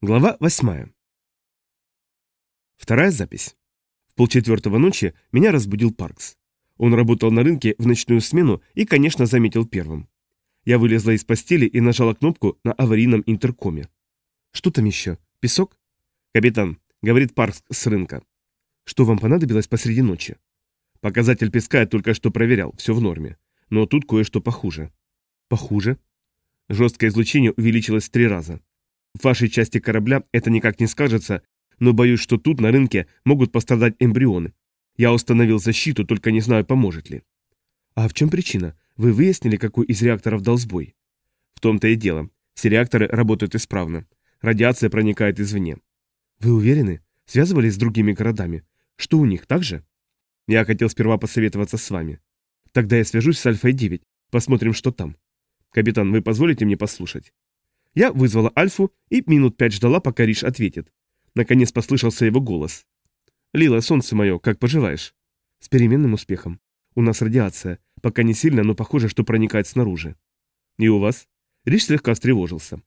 Глава восьмая. Вторая запись. В полчетвертого ночи меня разбудил Паркс. Он работал на рынке в ночную смену и, конечно, заметил первым. Я вылезла из постели и нажала кнопку на аварийном интеркоме. «Что там еще? Песок?» «Капитан», — говорит Паркс с рынка. «Что вам понадобилось посреди ночи?» «Показатель песка я только что проверял, все в норме. Но тут кое-что похуже». «Похуже?» Жесткое излучение увеличилось в три раза. В вашей части корабля это никак не скажется, но боюсь, что тут на рынке могут пострадать эмбрионы. Я установил защиту, только не знаю, поможет ли. А в чем причина? Вы выяснили, какой из реакторов дал сбой? В том-то и дело. Все реакторы работают исправно. Радиация проникает извне. Вы уверены? Связывались с другими городами? Что у них, так же? Я хотел сперва посоветоваться с вами. Тогда я свяжусь с Альфой-9. Посмотрим, что там. Капитан, вы позволите мне послушать? Я вызвала Альфу и минут пять ждала, пока Риш ответит. Наконец послышался его голос. «Лила, солнце мое, как поживаешь?» «С переменным успехом. У нас радиация. Пока не сильно, но похоже, что проникает снаружи». «И у вас?» Риш слегка встревожился.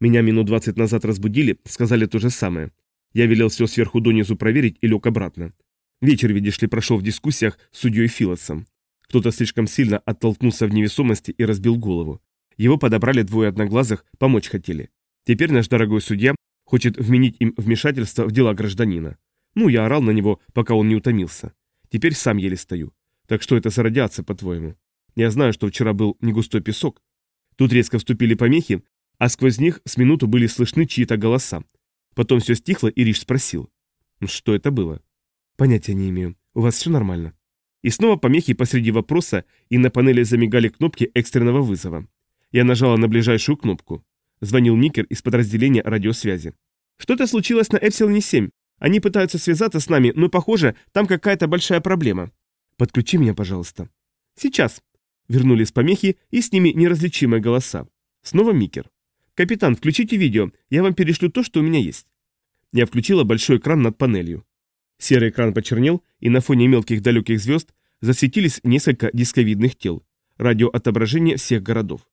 «Меня минут двадцать назад разбудили, сказали то же самое. Я велел все сверху донизу проверить и лег обратно. Вечер, видишь ли, прошел в дискуссиях с судьей Филотсом. Кто-то слишком сильно оттолкнулся в невесомости и разбил голову. Его подобрали двое одноглазых, помочь хотели. Теперь наш дорогой судья хочет вменить им вмешательство в дела гражданина. Ну, я орал на него, пока он не утомился. Теперь сам еле стою. Так что это за радиация, по-твоему? Я знаю, что вчера был не густой песок. Тут резко вступили помехи, а сквозь них с минуту были слышны чьи-то голоса. Потом все стихло, и Риш спросил. «Ну, что это было? Понятия не имею. У вас все нормально? И снова помехи посреди вопроса, и на панели замигали кнопки экстренного вызова. Я нажала на ближайшую кнопку. Звонил Микер из подразделения радиосвязи. «Что-то случилось на Эпсилоне-7. Они пытаются связаться с нами, но, похоже, там какая-то большая проблема. Подключи меня, пожалуйста». «Сейчас». Вернулись помехи и с ними неразличимые голоса. Снова Микер. «Капитан, включите видео, я вам перешлю то, что у меня есть». Я включила большой экран над панелью. Серый экран почернел, и на фоне мелких далеких звезд засветились несколько дисковидных тел. Радиоотображение всех городов.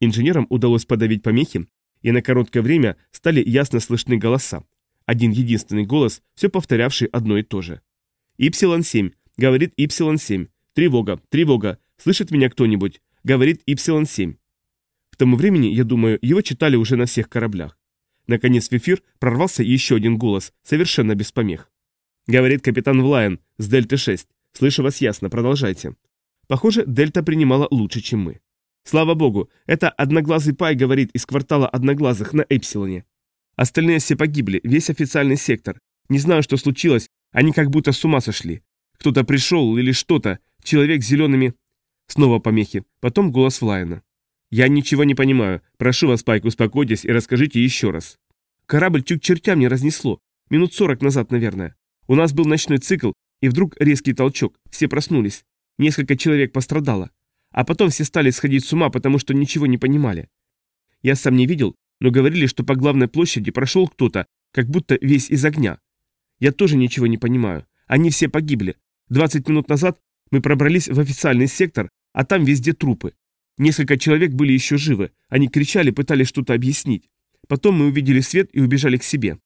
Инженерам удалось подавить помехи, и на короткое время стали ясно слышны голоса. Один единственный голос, все повторявший одно и то же. «Ипсилон-7», говорит Ипсилон-7. «Тревога, тревога, слышит меня кто-нибудь?» говорит Ипсилон-7. К тому времени, я думаю, его читали уже на всех кораблях. Наконец в эфир прорвался еще один голос, совершенно без помех. Говорит капитан Влайен с Дельты-6. Слышу вас ясно, продолжайте. Похоже, Дельта принимала лучше, чем мы. Слава богу, это одноглазый пай говорит из квартала одноглазых на Эпсилоне. Остальные все погибли, весь официальный сектор. Не знаю, что случилось, они как будто с ума сошли. Кто-то пришел или что-то, человек с зелеными... Снова помехи, потом голос Флайена. «Я ничего не понимаю. Прошу вас, Пайк, успокойтесь и расскажите еще раз». Корабль чуть чертям не разнесло. Минут сорок назад, наверное. У нас был ночной цикл, и вдруг резкий толчок. Все проснулись. Несколько человек пострадало. А потом все стали сходить с ума, потому что ничего не понимали. Я сам не видел, но говорили, что по главной площади прошел кто-то, как будто весь из огня. Я тоже ничего не понимаю. Они все погибли. 20 минут назад мы пробрались в официальный сектор, а там везде трупы. Несколько человек были еще живы. Они кричали, пытались что-то объяснить. Потом мы увидели свет и убежали к себе.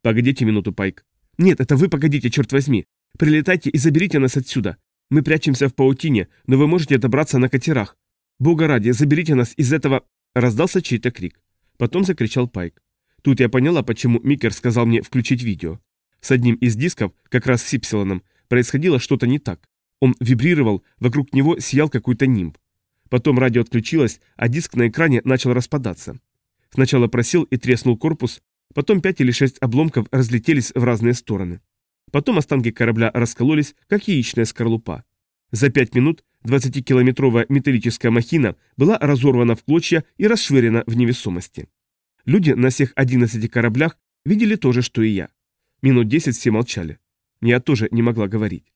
Погодите минуту, Пайк. Нет, это вы погодите, черт возьми. Прилетайте и заберите нас отсюда. Мы прячемся в паутине, но вы можете добраться на катерах. Бога ради, заберите нас из этого...» Раздался чей-то крик. Потом закричал Пайк. Тут я поняла, почему Микер сказал мне включить видео. С одним из дисков, как раз с Ипсилоном, происходило что-то не так. Он вибрировал, вокруг него сиял какой-то нимб. Потом радио отключилось, а диск на экране начал распадаться. Сначала просел и треснул корпус, потом пять или шесть обломков разлетелись в разные стороны. Потом останки корабля раскололись, как яичная скорлупа. За пять минут 20-километровая металлическая махина была разорвана в клочья и расшвырена в невесомости. Люди на всех 11 кораблях видели то же, что и я. Минут 10 все молчали. Я тоже не могла говорить.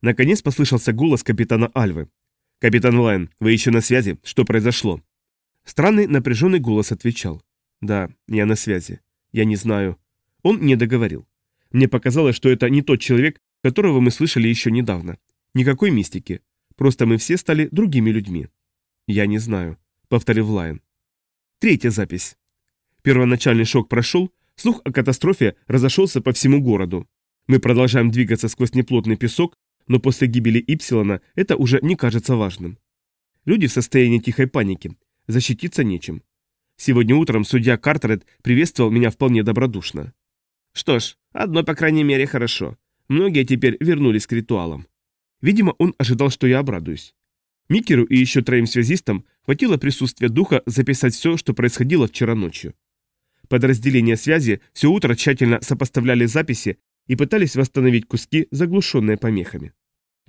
Наконец послышался голос капитана Альвы. «Капитан Лайн, вы еще на связи? Что произошло?» Странный напряженный голос отвечал. «Да, я на связи. Я не знаю». Он не договорил. Мне показалось, что это не тот человек, которого мы слышали еще недавно. Никакой мистики. Просто мы все стали другими людьми. Я не знаю, повторил Лайн. Третья запись. Первоначальный шок прошел, Слух о катастрофе разошелся по всему городу. Мы продолжаем двигаться сквозь неплотный песок, но после гибели Ипсилона это уже не кажется важным. Люди в состоянии тихой паники. Защититься нечем. Сегодня утром судья Картерет приветствовал меня вполне добродушно. Что ж, одно, по крайней мере, хорошо. Многие теперь вернулись к ритуалам. Видимо, он ожидал, что я обрадуюсь. Микеру и еще троим связистам хватило присутствия духа записать все, что происходило вчера ночью. Подразделения связи все утро тщательно сопоставляли записи и пытались восстановить куски, заглушенные помехами.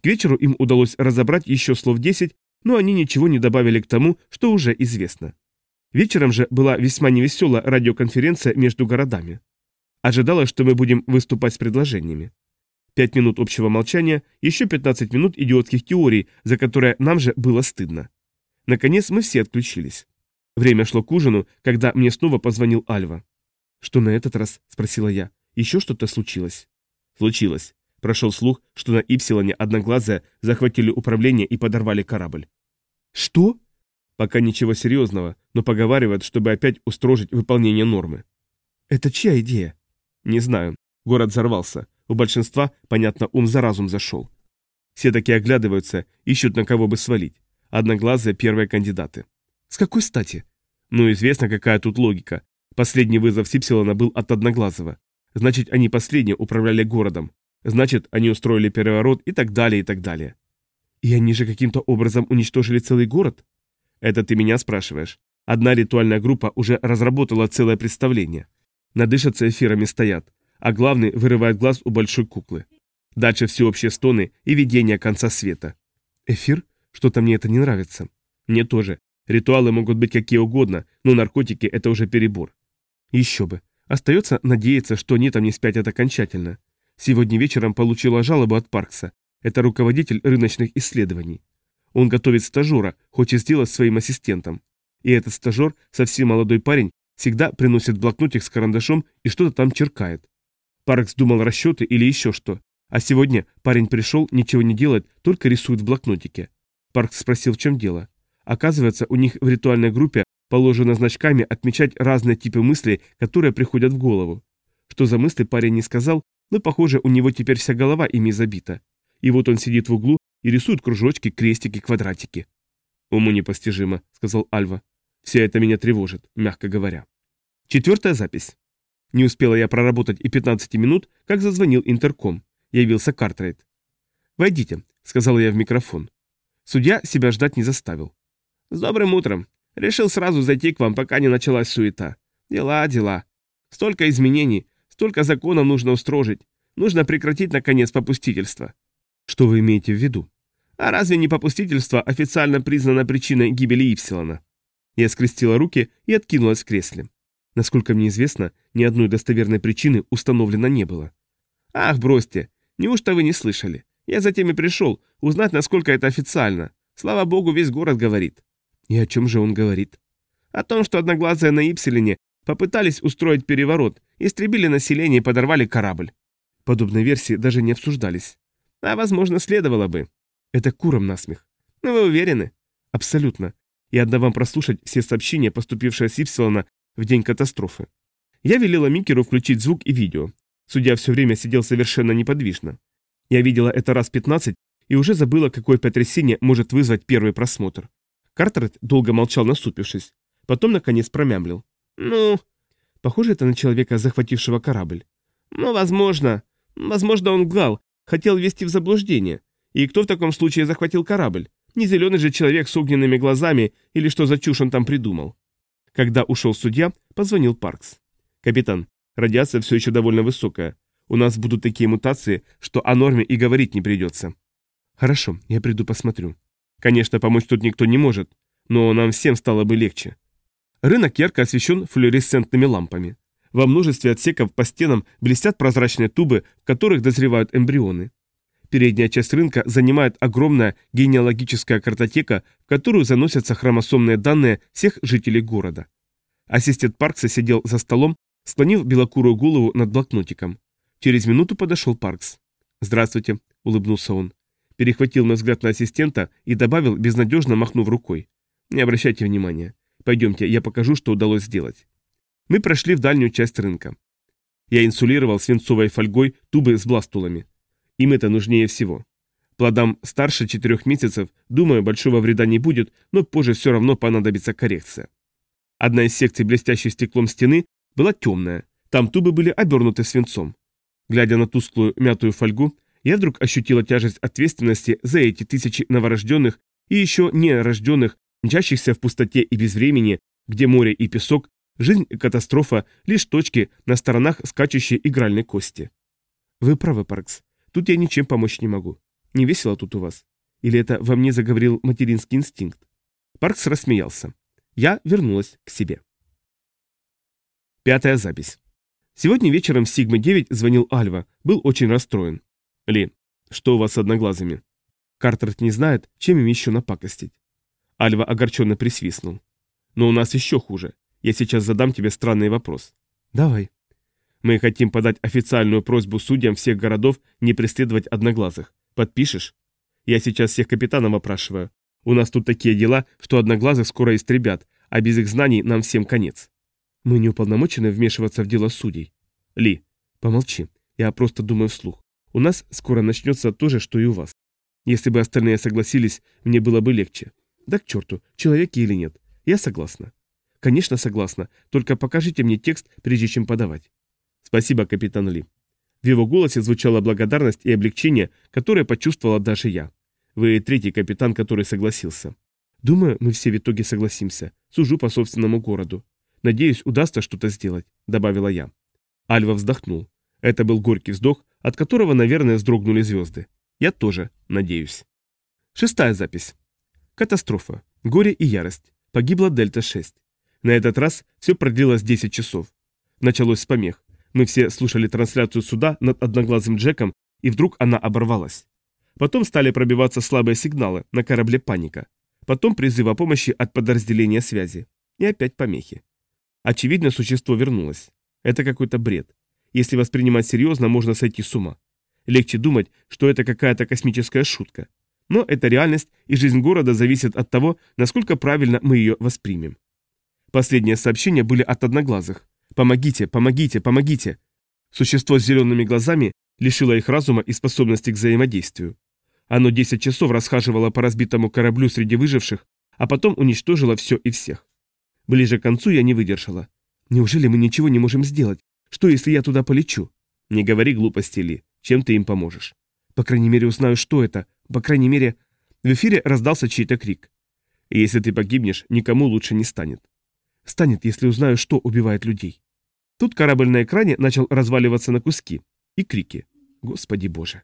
К вечеру им удалось разобрать еще слов 10, но они ничего не добавили к тому, что уже известно. Вечером же была весьма невеселая радиоконференция между городами. Ожидалось, что мы будем выступать с предложениями. Пять минут общего молчания, еще 15 минут идиотских теорий, за которые нам же было стыдно. Наконец мы все отключились. Время шло к ужину, когда мне снова позвонил Альва. «Что на этот раз?» – спросила я. «Еще что-то случилось?» «Случилось. Прошел слух, что на Ипсилоне одноглазые захватили управление и подорвали корабль». «Что?» Пока ничего серьезного, но поговаривают, чтобы опять устрожить выполнение нормы. Это чья идея? Не знаю. Город взорвался. У большинства, понятно, ум за разум зашел. Все таки оглядываются, ищут на кого бы свалить. Одноглазые первые кандидаты. С какой стати? Ну, известно, какая тут логика. Последний вызов Сипсилона был от Одноглазого. Значит, они последние управляли городом. Значит, они устроили переворот и так далее, и так далее. И они же каким-то образом уничтожили целый город? Это ты меня спрашиваешь. Одна ритуальная группа уже разработала целое представление. Надышатся эфирами стоят, а главный вырывает глаз у большой куклы. Дальше всеобщие стоны и видение конца света. Эфир? Что-то мне это не нравится. Мне тоже. Ритуалы могут быть какие угодно, но наркотики – это уже перебор. Еще бы. Остается надеяться, что они там не спятят окончательно. Сегодня вечером получила жалобу от Паркса. Это руководитель рыночных исследований. Он готовит стажера, хочет сделать своим ассистентом. И этот стажер, совсем молодой парень, всегда приносит блокнотик с карандашом и что-то там черкает. Паркс думал расчеты или еще что. А сегодня парень пришел, ничего не делает, только рисует в блокнотике. Паркс спросил, в чем дело. Оказывается, у них в ритуальной группе положено значками отмечать разные типы мыслей, которые приходят в голову. Что за мысли парень не сказал, но, похоже, у него теперь вся голова ими забита. И вот он сидит в углу и рисуют кружочки, крестики, квадратики. «Уму непостижимо», — сказал Альва. «Все это меня тревожит, мягко говоря». Четвертая запись. Не успела я проработать и 15 минут, как зазвонил интерком. Явился Картрейд. «Войдите», — сказал я в микрофон. Судья себя ждать не заставил. «С добрым утром. Решил сразу зайти к вам, пока не началась суета. Дела, дела. Столько изменений, столько законов нужно устроить. Нужно прекратить, наконец, попустительство. Что вы имеете в виду? А разве не попустительство официально признано причиной гибели Ипсилона? Я скрестила руки и откинулась в кресле. Насколько мне известно, ни одной достоверной причины установлено не было. Ах, бросьте, неужто вы не слышали? Я затем и пришел, узнать, насколько это официально. Слава богу, весь город говорит. И о чем же он говорит? О том, что одноглазые на Ипсилине попытались устроить переворот, истребили население и подорвали корабль. Подобные версии даже не обсуждались. А, возможно, следовало бы. Это куром насмех. Но вы уверены? Абсолютно. Я отдам вам прослушать все сообщения, поступившие с Ипсилона в день катастрофы. Я велела Микеру включить звук и видео. Судья все время сидел совершенно неподвижно. Я видела это раз 15 и уже забыла, какое потрясение может вызвать первый просмотр. Картерет долго молчал, насупившись. Потом, наконец, промямлил. «Ну...» Похоже, это на человека, захватившего корабль. «Ну, возможно. Возможно, он гнал, Хотел ввести в заблуждение. И кто в таком случае захватил корабль? Не зеленый же человек с огненными глазами или что за чушь он там придумал? Когда ушел судья, позвонил Паркс. «Капитан, радиация все еще довольно высокая. У нас будут такие мутации, что о норме и говорить не придется». «Хорошо, я приду посмотрю». «Конечно, помочь тут никто не может, но нам всем стало бы легче». Рынок ярко освещен флуоресцентными лампами. Во множестве отсеков по стенам блестят прозрачные тубы, в которых дозревают эмбрионы. Передняя часть рынка занимает огромная генеалогическая картотека, в которую заносятся хромосомные данные всех жителей города. Ассистент Паркса сидел за столом, склонив белокурую голову над блокнотиком. Через минуту подошел Паркс. «Здравствуйте», — улыбнулся он. Перехватил мой взгляд на ассистента и добавил, безнадежно махнув рукой. «Не обращайте внимания. Пойдемте, я покажу, что удалось сделать». Мы прошли в дальнюю часть рынка. Я инсулировал свинцовой фольгой тубы с бластулами. Им это нужнее всего. Плодам старше четырех месяцев, думаю, большого вреда не будет, но позже все равно понадобится коррекция. Одна из секций блестящей стеклом стены была темная, там тубы были обернуты свинцом. Глядя на тусклую мятую фольгу, я вдруг ощутила тяжесть ответственности за эти тысячи новорожденных и еще не рожденных, мчащихся в пустоте и безвремени, где море и песок, жизнь и катастрофа – лишь точки на сторонах скачущей игральной кости. Вы правы, Паркс. Тут я ничем помочь не могу. Не весело тут у вас? Или это во мне заговорил материнский инстинкт? Паркс рассмеялся. Я вернулась к себе. Пятая запись. Сегодня вечером в Сигма-9 звонил Альва, был очень расстроен. Ли, что у вас с одноглазыми? Картерт не знает, чем им еще напакостить. Альва огорченно присвистнул. Но у нас еще хуже. Я сейчас задам тебе странный вопрос. Давай. Мы хотим подать официальную просьбу судьям всех городов не преследовать одноглазых. Подпишешь? Я сейчас всех капитанов опрашиваю. У нас тут такие дела, что одноглазых скоро истребят, а без их знаний нам всем конец. Мы не уполномочены вмешиваться в дело судей. Ли, помолчи. Я просто думаю вслух. У нас скоро начнется то же, что и у вас. Если бы остальные согласились, мне было бы легче. Да к черту, человеки или нет. Я согласна. Конечно, согласна. Только покажите мне текст, прежде чем подавать. Спасибо, капитан Ли. В его голосе звучала благодарность и облегчение, которое почувствовала даже я. Вы третий капитан, который согласился. Думаю, мы все в итоге согласимся. Сужу по собственному городу. Надеюсь, удастся что-то сделать, добавила я. Альва вздохнул. Это был горький вздох, от которого, наверное, вздрогнули звезды. Я тоже надеюсь. Шестая запись. Катастрофа. Горе и ярость. Погибла Дельта-6. На этот раз все продлилось 10 часов. Началось с помех. Мы все слушали трансляцию суда над одноглазым Джеком, и вдруг она оборвалась. Потом стали пробиваться слабые сигналы, на корабле паника. Потом призыв о помощи от подразделения связи. И опять помехи. Очевидно, существо вернулось. Это какой-то бред. Если воспринимать серьезно, можно сойти с ума. Легче думать, что это какая-то космическая шутка. Но это реальность, и жизнь города зависит от того, насколько правильно мы ее воспримем. Последние сообщения были от одноглазых. Помогите, помогите, помогите. Существо с зелеными глазами лишило их разума и способности к взаимодействию. Оно 10 часов расхаживало по разбитому кораблю среди выживших, а потом уничтожило все и всех. Ближе к концу я не выдержала. Неужели мы ничего не можем сделать? Что, если я туда полечу? Не говори глупости, Ли. Чем ты им поможешь? По крайней мере, узнаю, что это. По крайней мере... В эфире раздался чей-то крик. Если ты погибнешь, никому лучше не станет. Станет, если узнаю, что убивает людей. Тут корабль на экране начал разваливаться на куски. И крики. Господи боже.